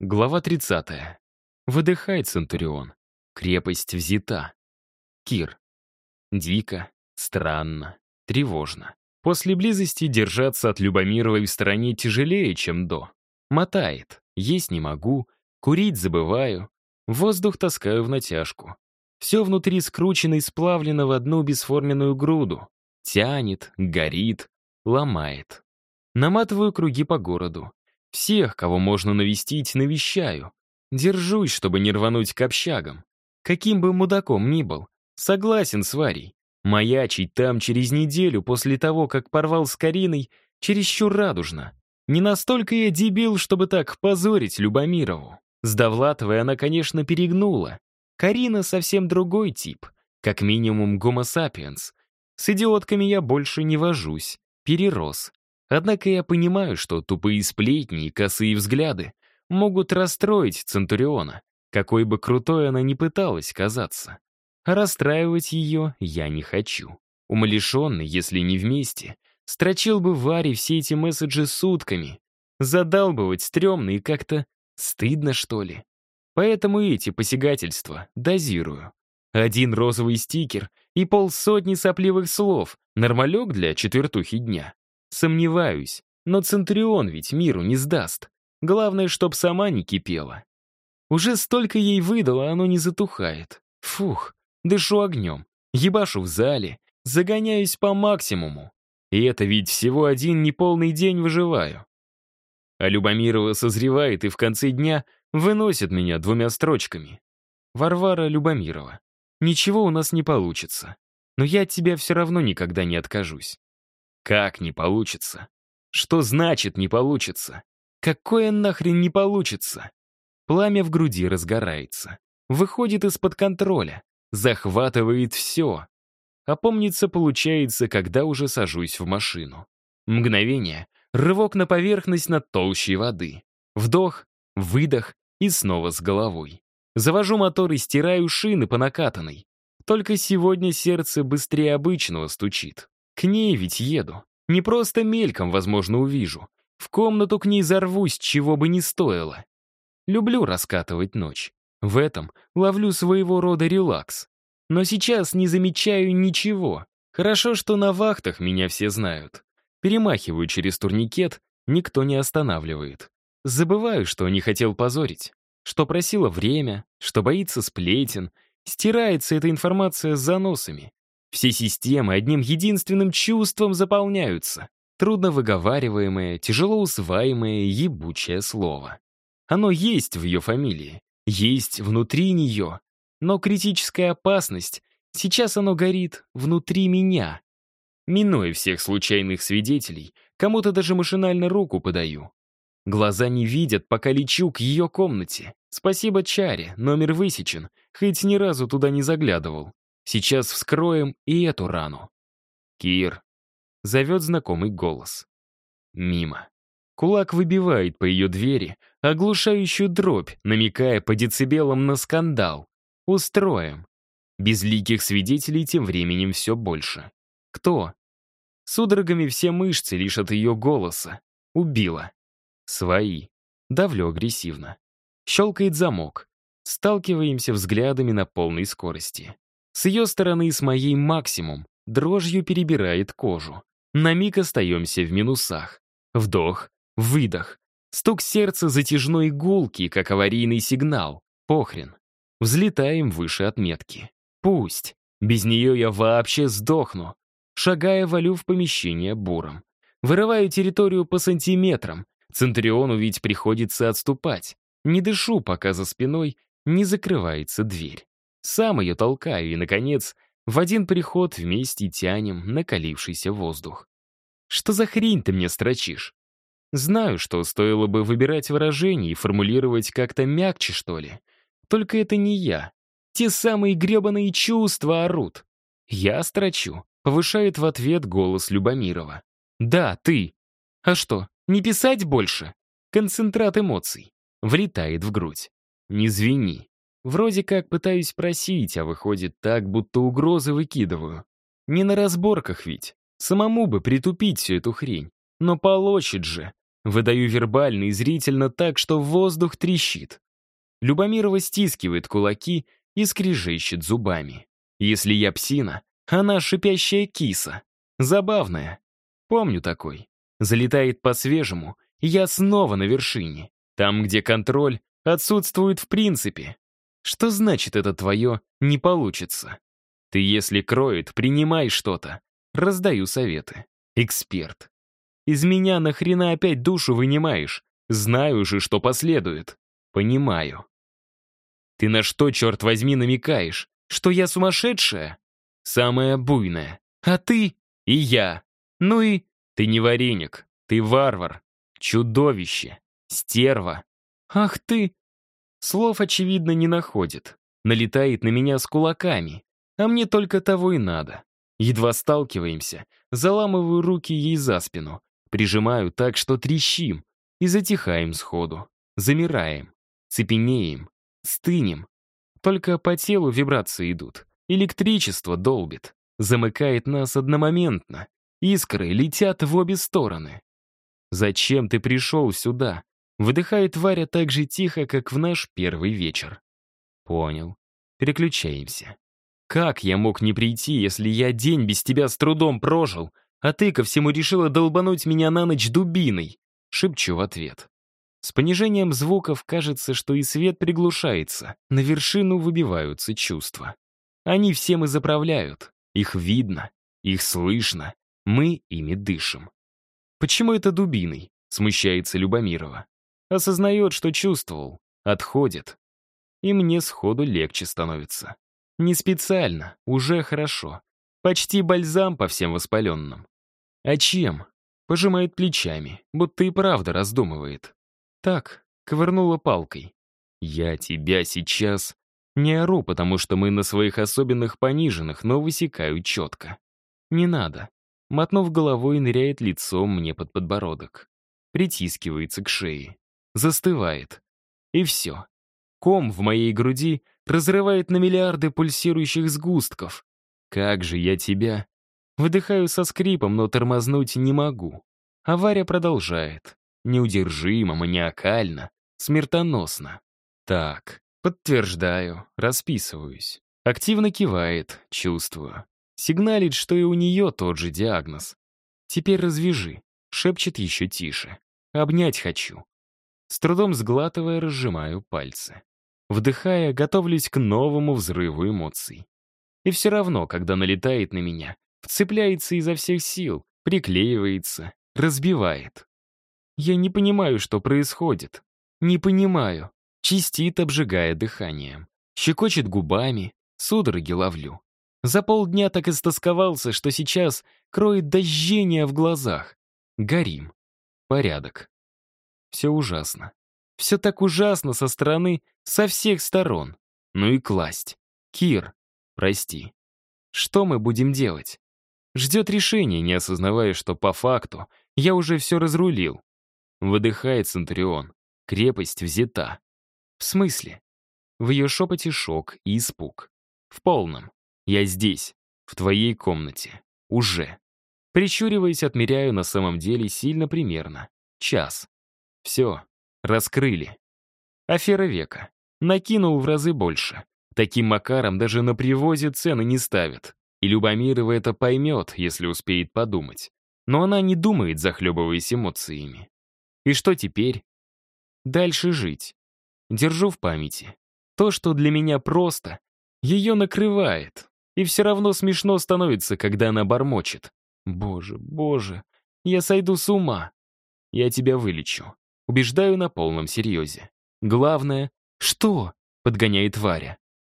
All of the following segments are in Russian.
Глава 30. Выдыхай, Центурион. Крепость взята. Кир. Дико, странно, тревожно. После близости держаться от Любомировой в стороне тяжелее, чем до. Мотает. Есть не могу, курить забываю. Воздух таскаю в натяжку. Все внутри скручено и сплавлено в одну бесформенную груду. Тянет, горит, ломает. Наматываю круги по городу. Всех, кого можно навестить, навещаю. Держусь, чтобы не рвануть к общагам. Каким бы мудаком ни был, согласен с Варей. Маячить там через неделю после того, как порвал с Кариной, чересчур радужно. Не настолько я дебил, чтобы так позорить Любомирову. С Довлатовой она, конечно, перегнула. Карина совсем другой тип, как минимум гомо сапиенс. С идиотками я больше не вожусь, перерос. Однако я понимаю, что тупые сплетни и косые взгляды могут расстроить Центуриона, какой бы крутой она ни пыталась казаться. А расстраивать ее я не хочу. Умалишенный, если не вместе, строчил бы Варе все эти месседжи сутками. Задалбывать стрёмно и как-то стыдно, что ли. Поэтому эти посягательства дозирую. Один розовый стикер и полсотни сопливых слов — нормалек для четвертухи дня. Сомневаюсь, но Центурион ведь миру не сдаст. Главное, чтоб сама не кипела. Уже столько ей выдало, оно не затухает. Фух, дышу огнем, ебашу в зале, загоняюсь по максимуму. И это ведь всего один неполный день выживаю. А Любомирова созревает и в конце дня выносит меня двумя строчками. Варвара Любомирова. Ничего у нас не получится. Но я от тебя все равно никогда не откажусь. Как не получится? Что значит не получится? Какое нахрен не получится? Пламя в груди разгорается. Выходит из-под контроля. Захватывает все. Опомниться получается, когда уже сажусь в машину. Мгновение, рывок на поверхность над толщей воды. Вдох, выдох и снова с головой. Завожу мотор и стираю шины по накатанной. Только сегодня сердце быстрее обычного стучит. К ней ведь еду. Не просто мельком, возможно, увижу. В комнату к ней зарвусь, чего бы ни стоило. Люблю раскатывать ночь. В этом ловлю своего рода релакс. Но сейчас не замечаю ничего. Хорошо, что на вахтах меня все знают. Перемахиваю через турникет, никто не останавливает. Забываю, что не хотел позорить, что просило время, что боится сплетен. Стирается эта информация с заносами. Все системы одним единственным чувством заполняются. Трудно выговариваемое, тяжело усваиваемое, ебучее слово. Оно есть в ее фамилии, есть внутри нее. Но критическая опасность, сейчас оно горит внутри меня. Минуя всех случайных свидетелей, кому-то даже машинально руку подаю. Глаза не видят, пока лечу к ее комнате. Спасибо Чаре, номер высечен, хоть ни разу туда не заглядывал. Сейчас вскроем и эту рану. Кир. Зовет знакомый голос. Мимо. Кулак выбивает по ее двери оглушающую дробь, намекая по децибелам на скандал. Устроим. Безликих свидетелей тем временем все больше. Кто? Судорогами все мышцы лишь от ее голоса. Убила. Свои. Давлю агрессивно. Щелкает замок. Сталкиваемся взглядами на полной скорости. С ее стороны и с моей максимум. Дрожью перебирает кожу. На миг остаемся в минусах. Вдох, выдох. Стук сердца затяжной гулки, как аварийный сигнал. Похрен. Взлетаем выше отметки. Пусть. Без нее я вообще сдохну. Шагая, валю в помещение буром. Вырываю территорию по сантиметрам. Центриону ведь приходится отступать. Не дышу, пока за спиной не закрывается дверь. Сам ее толкаю и, наконец, в один приход вместе тянем накалившийся воздух. Что за хрень ты мне строчишь? Знаю, что стоило бы выбирать выражения и формулировать как-то мягче, что ли. Только это не я. Те самые гребаные чувства орут. Я строчу. Повышает в ответ голос Любомирова. Да, ты. А что, не писать больше? Концентрат эмоций. Влетает в грудь. Не звени. Вроде как пытаюсь просить, а выходит так, будто угрозы выкидываю. Не на разборках ведь. Самому бы притупить всю эту хрень. Но получит же. Выдаю вербально и зрительно так, что воздух трещит. Любомирова стискивает кулаки и скрежещет зубами. Если я псина, она шипящая киса. Забавная. Помню такой. Залетает по-свежему, я снова на вершине. Там, где контроль отсутствует в принципе. Что значит это твое «не получится»? Ты, если кроет, принимай что-то. Раздаю советы. Эксперт. Из меня нахрена опять душу вынимаешь? Знаю же, что последует. Понимаю. Ты на что, черт возьми, намекаешь? Что я сумасшедшая? Самая буйная. А ты и я. Ну и ты не вареник. Ты варвар. Чудовище. Стерва. Ах ты. Слов, очевидно, не находит. Налетает на меня с кулаками. А мне только того и надо. Едва сталкиваемся, заламываю руки ей за спину, прижимаю так, что трещим, и затихаем сходу. Замираем, цепенеем, стынем. Только по телу вибрации идут. Электричество долбит, замыкает нас одномоментно. Искры летят в обе стороны. «Зачем ты пришел сюда?» Выдыхает Варя так же тихо, как в наш первый вечер. «Понял. Переключаемся. Как я мог не прийти, если я день без тебя с трудом прожил, а ты ко всему решила долбануть меня на ночь дубиной?» Шепчу в ответ. С понижением звуков кажется, что и свет приглушается. На вершину выбиваются чувства. Они всем и заправляют. Их видно, их слышно. Мы ими дышим. «Почему это дубиной?» — смущается Любомирова. Осознает, что чувствовал. Отходит. И мне сходу легче становится. Не специально, уже хорошо. Почти бальзам по всем воспаленным. А чем? Пожимает плечами, будто и правда раздумывает. Так, ковырнула палкой. «Я тебя сейчас...» Не ору, потому что мы на своих особенных пониженных, но высекаю четко. Не надо. Мотнув головой, ныряет лицом мне под подбородок. Притискивается к шее. Застывает. И все. Ком в моей груди разрывает на миллиарды пульсирующих сгустков. Как же я тебя... Выдыхаю со скрипом, но тормознуть не могу. Авария продолжает неудержимо, маниакально, смертоносно. Так, подтверждаю, расписываюсь. Активно кивает, чувствую. Сигналит, что и у нее тот же диагноз. Теперь развяжи, шепчет еще тише. Обнять хочу. С трудом сглатывая, разжимаю пальцы. Вдыхая, готовлюсь к новому взрыву эмоций. И все равно, когда налетает на меня, вцепляется изо всех сил, приклеивается, разбивает. Я не понимаю, что происходит. Не понимаю. Чистит, обжигая дыханием. Щекочет губами, судороги ловлю. За полдня так истосковался, что сейчас кроет дождение в глазах. Горим. Порядок. Все ужасно. Все так ужасно со стороны, со всех сторон. Ну и класть. Кир, прости. Что мы будем делать? Ждет решения, не осознавая, что по факту я уже все разрулил. Выдыхает Центурион. Крепость взята. В смысле? В ее шепоте шок и испуг. В полном. Я здесь, в твоей комнате. Уже. Прищуриваясь, отмеряю на самом деле сильно примерно. Час. Все. Раскрыли. Афера века. Накинул в разы больше. Таким макаром даже на привозе цены не ставят. И Любомирова это поймет, если успеет подумать. Но она не думает, захлебываясь эмоциями. И что теперь? Дальше жить. Держу в памяти. То, что для меня просто, ее накрывает. И все равно смешно становится, когда она бормочет. Боже, боже, я сойду с ума. Я тебя вылечу. Убеждаю на полном серьезе. Главное, что? Подгоняет Варя.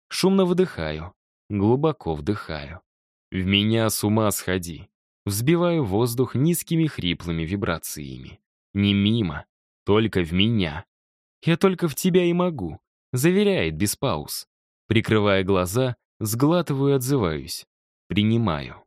Шумно выдыхаю. Глубоко вдыхаю. В меня с ума сходи. Взбиваю воздух низкими хриплыми вибрациями. Не мимо, только в меня. Я только в тебя и могу, заверяет без пауз. Прикрывая глаза, сглатываю и отзываюсь. Принимаю.